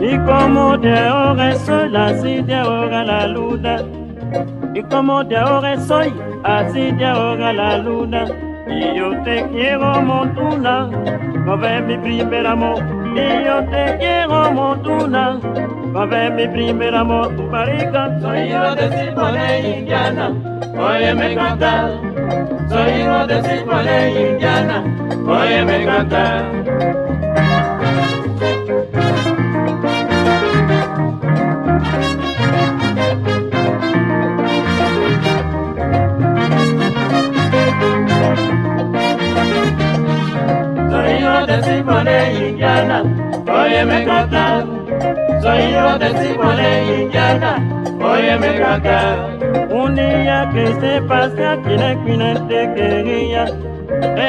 Y como de ahora soy, así de ahora la luna. Y como de ahora soy, así de ahora la luna. Y yo te quiero montuna, no ves mi primer amor. Y yo te quiero montuna, no ves mi primer amor. Tu marica, Soy hijo de Cipolé, Indiana, óyeme cantar. Soy hijo de Cipolé, Indiana, óyeme cantar. Indiana, óyeme cantar. Soy hijo de Cipolé, Indiana, óyeme cantar. un día que se pase aquí en el final te quería.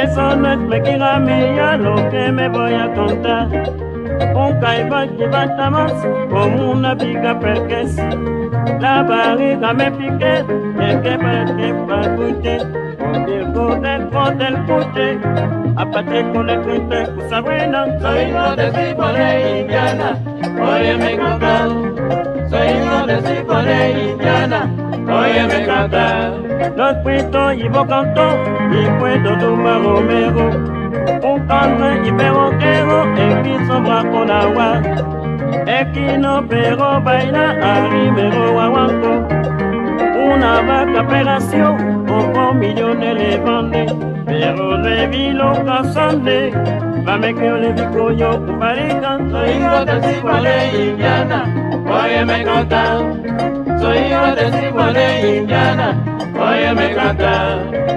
Eso no es mentira mía lo que me voy a contar. Un caibán que bata más como una pica porque sí. La barriga me piqué, el que parece papuche. Con el poder, poder, puche. Aparte con el puente, cosa buena. Soy hijo de Cipolé, Indiana, óyeme cantar. Soy hijo de Cipolé, Indiana, óyeme cantar. Los puestos y vos cantó, y puedo tumbar Romero. Un canre y perroquero, el piso con agua. Equino pero baila arribero guaguanco. Una vaca operación, pocos millones le vende. Pero le vi los casande, vame que le digo yo, compadre, Soy hijo de Cipolé, Indiana, óyeme cantar. Soy hijo de Cipolé, Indiana, óyeme cantar.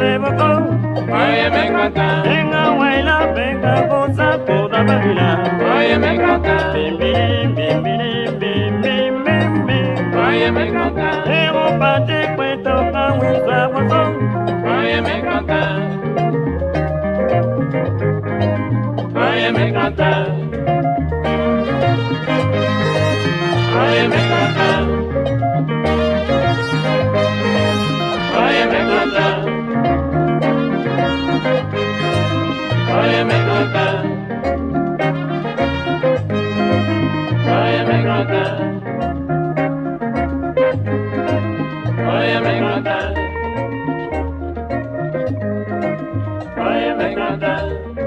Música bocón. óyeme cantar, Venga, baila, venga, goza, toda bailar. óyeme cantar, Bim, bim, bim, bim, bim, bim, bim, bim. óyeme cantar, Pero pa' te cuento pa' un sabozón. óyeme cantar, óyeme cantar, óyeme cantar. Grandal. I am a Grandal.